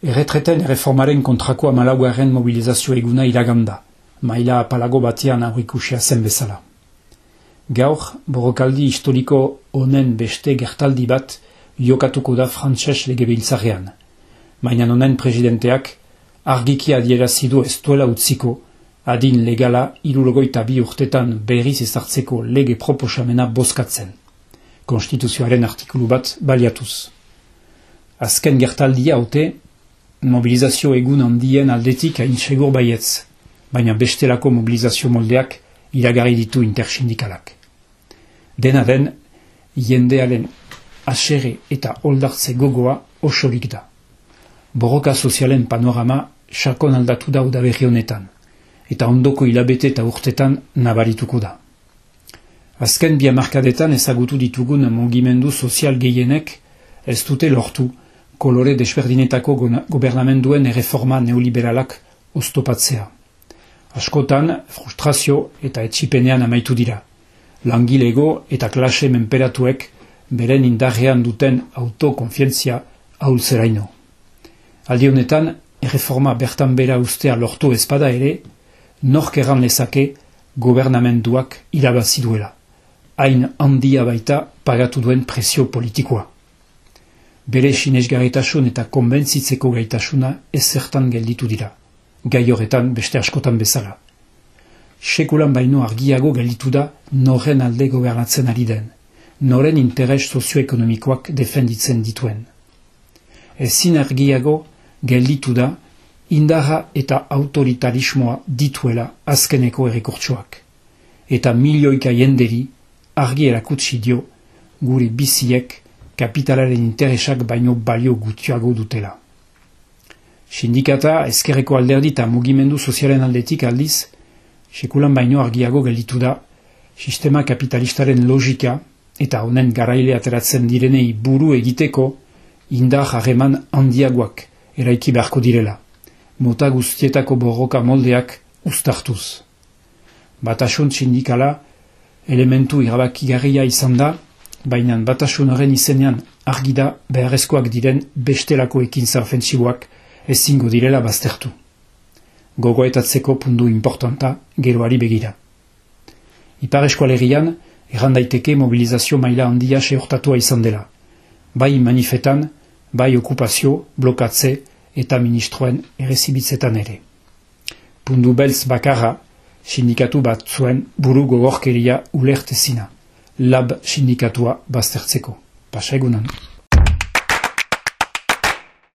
Erretreten erreformaren kontrakoa malauaren mobilizazio eguna iraganda, maila apalago batean aurrikusia zen bezala. Gaur, borokaldi historiko honen beste gertaldi bat jokatuko da frantses legebiltzarean. Baina honen presidenteak argiki adierazidu ez duela utziko, adin legala irurogoita bi urtetan berriz ezartzeko lege proposamena bozkatzen. Konstituzioaren artikulu bat baliatuz. Azken gertaldia haute, mobilizazio egun handien aldetik hain segur baietz, baina bestelako mobilizazio moldeak iragarri ditu intersindikalak. Dena den, jendearen asere eta oldartze gogoa osorik da. Borroka sozialen panorama sakon aldatu da udaberri honetan, eta ondoko hilabete eta urtetan nabarituko da. Azken bi markadetan ezagutu ditugun mugimendu sozial gehienek ez dute lortu kolore desberdinetako gobernamenduen erreforma neoliberalak oztopatzea. Askotan, frustrazio eta etxipenean amaitu dira. Langilego eta klase menperatuek beren indarrean duten autokonfientzia ahultzeraino. Aldi honetan, erreforma bertan bera ustea lortu ezpada ere, nork erran lezake gobernamenduak irabazi duela. Hain handia baita pagatu duen presio politikoa bere sinesgarritasun eta konbentzitzeko gaitasuna ez zertan gelditu dira, gai horretan beste askotan bezala. Sekulan baino argiago gelditu da noren alde gobernatzen ari den, noren interes sozioekonomikoak defenditzen dituen. Ezin argiago gelditu da indarra eta autoritarismoa dituela azkeneko errekurtsoak, eta milioika jenderi argi erakutsi dio guri biziek kapitalaren interesak baino balio gutxiago dutela. Sindikata, ezkerreko alderdi eta mugimendu sozialen aldetik aldiz, sekulan baino argiago gelditu da, sistema kapitalistaren logika eta honen garaile ateratzen direnei buru egiteko indar harreman handiagoak eraiki beharko direla, mota guztietako borroka moldeak ustartuz. Batasun sindikala, elementu irabakigarria izan da, baina batasun horren izenean argi da beharrezkoak diren bestelako ekin zarfentsiboak ezingo direla baztertu. Gogoetatzeko pundu importanta geroari begira. Ipar eskualerian, errandaiteke mobilizazio maila handia seortatua izan dela. Bai manifetan, bai okupazio, blokatze eta ministroen errezibitzetan ere. Pundu beltz bakarra, sindikatu bat zuen buru gogorkeria ulertezina lab sindikatua baztertzeko. Pasa egunan.